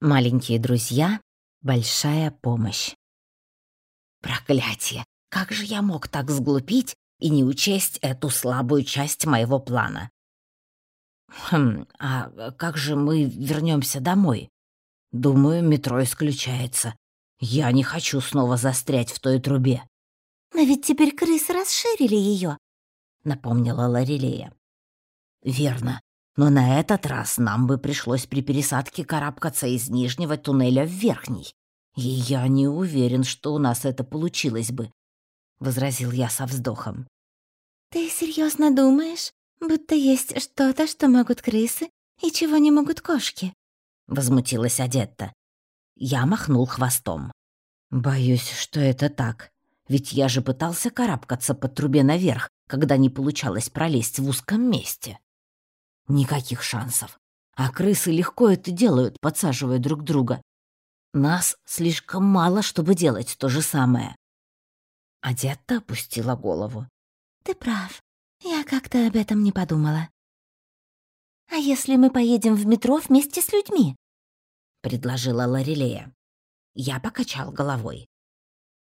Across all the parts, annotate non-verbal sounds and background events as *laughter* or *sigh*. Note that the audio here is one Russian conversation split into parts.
Маленькие друзья — большая помощь. Проклятие! Как же я мог так сглупить и не учесть эту слабую часть моего плана? Хм, а как же мы вернемся домой? Думаю, метро исключается. Я не хочу снова застрять в той трубе. Но ведь теперь крысы расширили ее, напомнила Ларилея. Верно. Но на этот раз нам бы пришлось при пересадке карабкаться из нижнего туннеля в верхний. И я не уверен, что у нас это получилось бы, — возразил я со вздохом. «Ты серьезно думаешь, будто есть что-то, что могут крысы и чего не могут кошки?» — возмутилась Адетта. Я махнул хвостом. «Боюсь, что это так. Ведь я же пытался карабкаться по трубе наверх, когда не получалось пролезть в узком месте». Никаких шансов. А крысы легко это делают, подсаживая друг друга. Нас слишком мало, чтобы делать то же самое. Адетта опустила голову. Ты прав. Я как-то об этом не подумала. А если мы поедем в метро вместе с людьми? предложила Ларилея. Я покачал головой.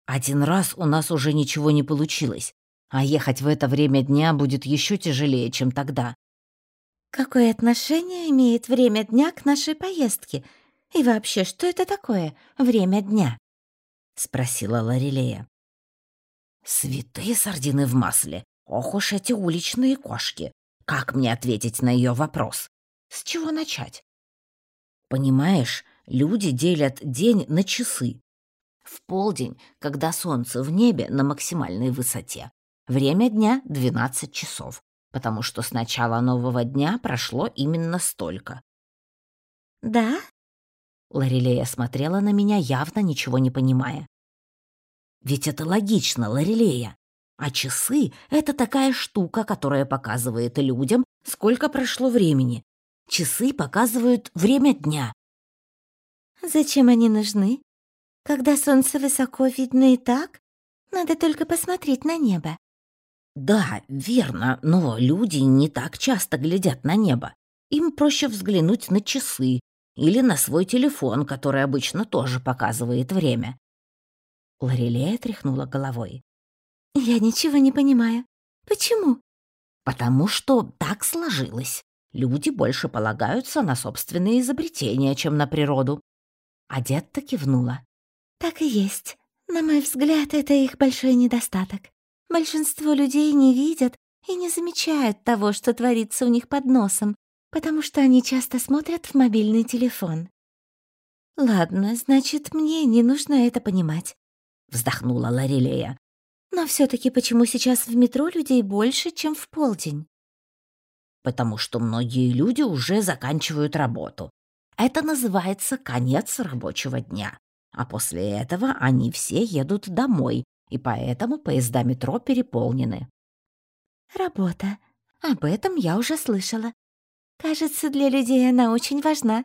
Один раз у нас уже ничего не получилось, а ехать в это время дня будет еще тяжелее, чем тогда. Какое отношение имеет время дня к нашей поездке? И вообще, что это такое время дня? Спросила Ларилея. Святые сардины в масле. Ох уж эти уличные кошки. Как мне ответить на ее вопрос? С чего начать? Понимаешь, люди делят день на часы. В полдень, когда солнце в небе на максимальной высоте, время дня 12 часов потому что с начала нового дня прошло именно столько. «Да?» Ларилея смотрела на меня, явно ничего не понимая. «Ведь это логично, Ларилея. А часы — это такая штука, которая показывает людям, сколько прошло времени. Часы показывают время дня». «Зачем они нужны? Когда солнце высоко видно и так, надо только посмотреть на небо. Да, верно, но люди не так часто глядят на небо. Им проще взглянуть на часы или на свой телефон, который обычно тоже показывает время. Лорелея тряхнула головой. «Я ничего не понимаю. Почему?» «Потому что так сложилось. Люди больше полагаются на собственные изобретения, чем на природу». Адетта кивнула. «Так и есть. На мой взгляд, это их большой недостаток. Большинство людей не видят и не замечают того, что творится у них под носом, потому что они часто смотрят в мобильный телефон. «Ладно, значит, мне не нужно это понимать», — вздохнула Ларилея. «Но все таки почему сейчас в метро людей больше, чем в полдень?» «Потому что многие люди уже заканчивают работу. Это называется конец рабочего дня. А после этого они все едут домой, и поэтому поезда метро переполнены. Работа. Об этом я уже слышала. Кажется, для людей она очень важна.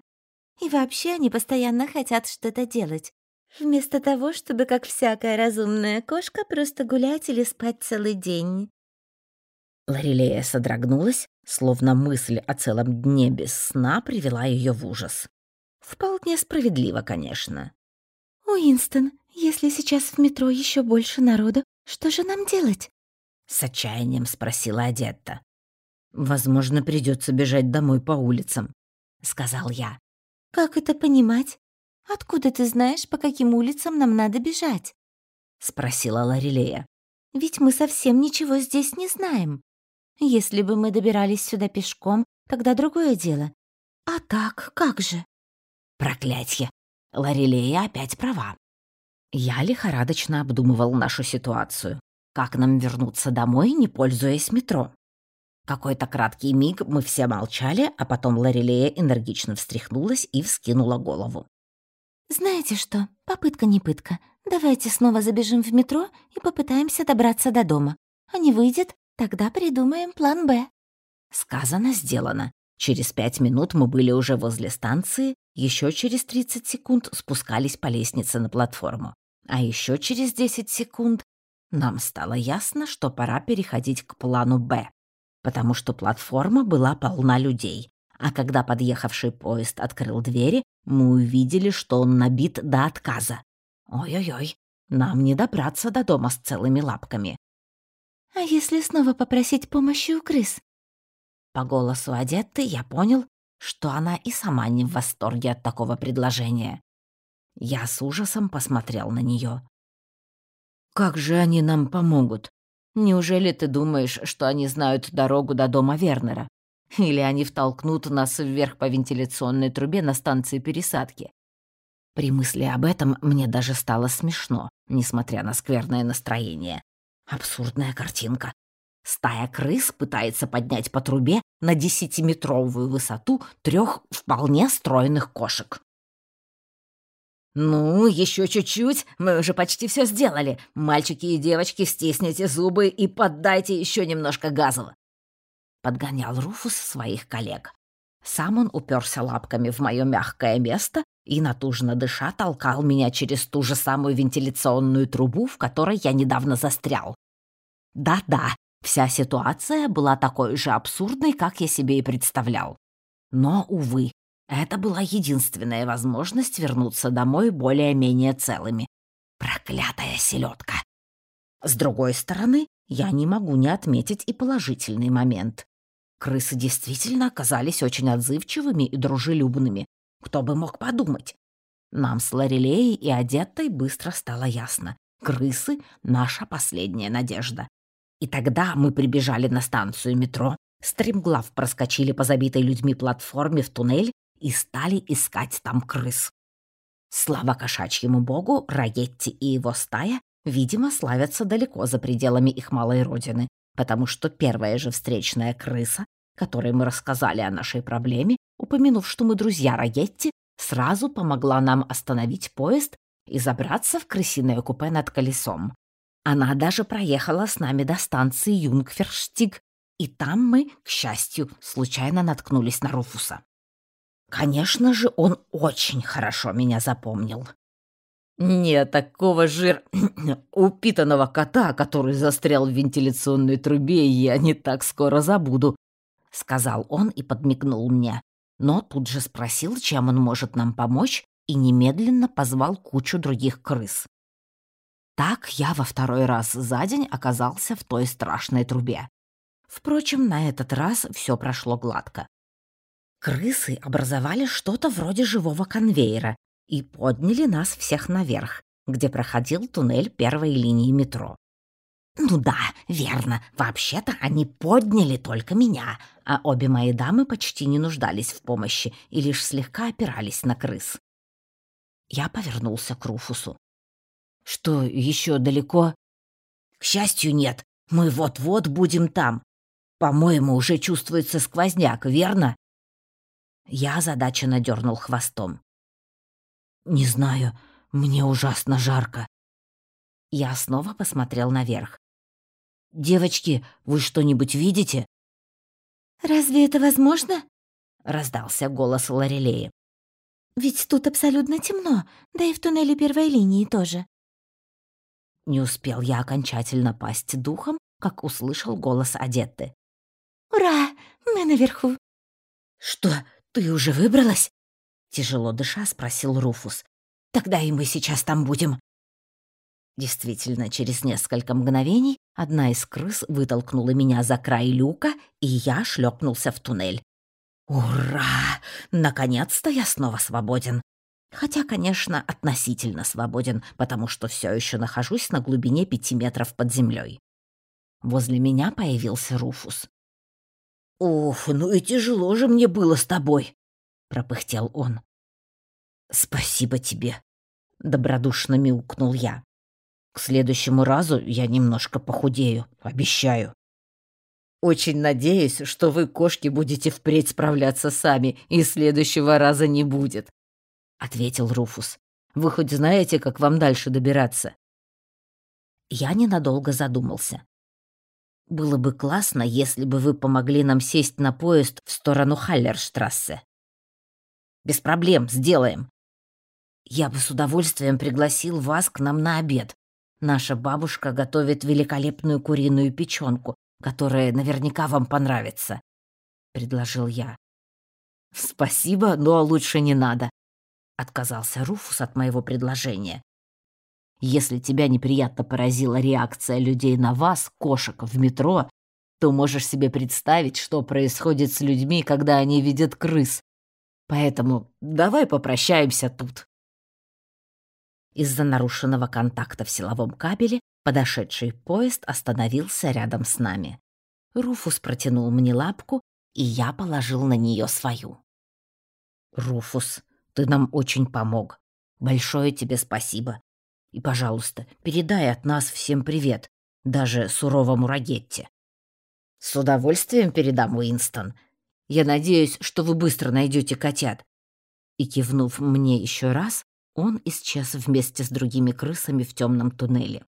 И вообще они постоянно хотят что-то делать. Вместо того, чтобы, как всякая разумная кошка, просто гулять или спать целый день. Ларилея содрогнулась, словно мысль о целом дне без сна привела ее в ужас. Вполне справедливо, конечно. «Уинстон, если сейчас в метро еще больше народу, что же нам делать?» С отчаянием спросила Адетта. «Возможно, придется бежать домой по улицам», — сказал я. «Как это понимать? Откуда ты знаешь, по каким улицам нам надо бежать?» — спросила Ларилея. «Ведь мы совсем ничего здесь не знаем. Если бы мы добирались сюда пешком, тогда другое дело. А так, как же?» «Проклятье! Ларилея опять права. Я лихорадочно обдумывал нашу ситуацию. Как нам вернуться домой, не пользуясь метро? Какой-то краткий миг мы все молчали, а потом Ларилея энергично встряхнулась и вскинула голову. «Знаете что, попытка не пытка. Давайте снова забежим в метро и попытаемся добраться до дома. А не выйдет, тогда придумаем план «Б». Сказано, сделано. Через пять минут мы были уже возле станции, еще через 30 секунд спускались по лестнице на платформу. А еще через 10 секунд нам стало ясно, что пора переходить к плану «Б», потому что платформа была полна людей, А когда подъехавший поезд открыл двери, мы увидели, что он набит до отказа. Ой-ой-ой, нам не добраться до дома с целыми лапками. «А если снова попросить помощи у крыс?» По голосу одетты я понял, что она и сама не в восторге от такого предложения. Я с ужасом посмотрел на нее. «Как же они нам помогут? Неужели ты думаешь, что они знают дорогу до дома Вернера? Или они втолкнут нас вверх по вентиляционной трубе на станции пересадки?» При мысли об этом мне даже стало смешно, несмотря на скверное настроение. Абсурдная картинка. Стая крыс пытается поднять по трубе на десятиметровую высоту трех вполне стройных кошек. «Ну, еще чуть-чуть, мы уже почти все сделали. Мальчики и девочки, стисните зубы и поддайте еще немножко газу». Подгонял Руфус своих коллег. Сам он уперся лапками в мое мягкое место и, натужно дыша, толкал меня через ту же самую вентиляционную трубу, в которой я недавно застрял. Да-да, Вся ситуация была такой же абсурдной, как я себе и представлял. Но, увы, это была единственная возможность вернуться домой более-менее целыми. Проклятая селедка! С другой стороны, я не могу не отметить и положительный момент. Крысы действительно оказались очень отзывчивыми и дружелюбными. Кто бы мог подумать? Нам с Лорелеей и Одеттой быстро стало ясно. Крысы — наша последняя надежда. И тогда мы прибежали на станцию метро, стремглав проскочили по забитой людьми платформе в туннель и стали искать там крыс. Слава кошачьему богу, Раетти и его стая, видимо, славятся далеко за пределами их малой родины, потому что первая же встречная крыса, которой мы рассказали о нашей проблеме, упомянув, что мы друзья Раетти, сразу помогла нам остановить поезд и забраться в крысиное купе над колесом. Она даже проехала с нами до станции Юнгферштиг, и там мы, к счастью, случайно наткнулись на Руфуса. Конечно же, он очень хорошо меня запомнил. Не такого жир *clears throat* упитанного кота, который застрял в вентиляционной трубе, я не так скоро забуду, сказал он и подмигнул мне, но тут же спросил, чем он может нам помочь, и немедленно позвал кучу других крыс. Так я во второй раз за день оказался в той страшной трубе. Впрочем, на этот раз все прошло гладко. Крысы образовали что-то вроде живого конвейера и подняли нас всех наверх, где проходил туннель первой линии метро. Ну да, верно, вообще-то они подняли только меня, а обе мои дамы почти не нуждались в помощи и лишь слегка опирались на крыс. Я повернулся к Руфусу. Что, еще далеко? К счастью, нет. Мы вот-вот будем там. По-моему, уже чувствуется сквозняк, верно? Я озадаченно дернул хвостом. Не знаю, мне ужасно жарко. Я снова посмотрел наверх. «Девочки, вы что-нибудь видите?» «Разве это возможно?» — раздался голос Лорелеи. «Ведь тут абсолютно темно, да и в туннеле первой линии тоже». Не успел я окончательно пасть духом, как услышал голос Адетты. «Ура! Мы наверху!» «Что, ты уже выбралась?» Тяжело дыша спросил Руфус. «Тогда и мы сейчас там будем». Действительно, через несколько мгновений одна из крыс вытолкнула меня за край люка, и я шлепнулся в туннель. «Ура! Наконец-то я снова свободен!» Хотя, конечно, относительно свободен, потому что все еще нахожусь на глубине пяти метров под землей. Возле меня появился Руфус. «Уф, ну и тяжело же мне было с тобой», — пропыхтел он. «Спасибо тебе», — добродушно мяукнул я. «К следующему разу я немножко похудею, обещаю». «Очень надеюсь, что вы, кошки, будете впредь справляться сами, и следующего раза не будет», — ответил Руфус. «Вы хоть знаете, как вам дальше добираться?» Я ненадолго задумался. «Было бы классно, если бы вы помогли нам сесть на поезд в сторону Халлерштрассе». «Без проблем, сделаем». «Я бы с удовольствием пригласил вас к нам на обед. Наша бабушка готовит великолепную куриную печенку, которая наверняка вам понравится», — предложил я. «Спасибо, но лучше не надо», — отказался Руфус от моего предложения. «Если тебя неприятно поразила реакция людей на вас, кошек, в метро, то можешь себе представить, что происходит с людьми, когда они видят крыс. Поэтому давай попрощаемся тут». Из-за нарушенного контакта в силовом кабеле подошедший поезд остановился рядом с нами. Руфус протянул мне лапку, и я положил на нее свою. «Руфус, ты нам очень помог. Большое тебе спасибо. И, пожалуйста, передай от нас всем привет, даже суровому Рагетте». «С удовольствием передам, Уинстон. Я надеюсь, что вы быстро найдете котят». И, кивнув мне еще раз, он исчез вместе с другими крысами в темном туннеле.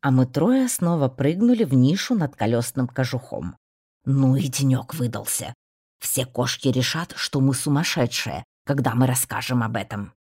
А мы трое снова прыгнули в нишу над колесным кожухом. Ну и денек выдался. Все кошки решат, что мы сумасшедшие, когда мы расскажем об этом.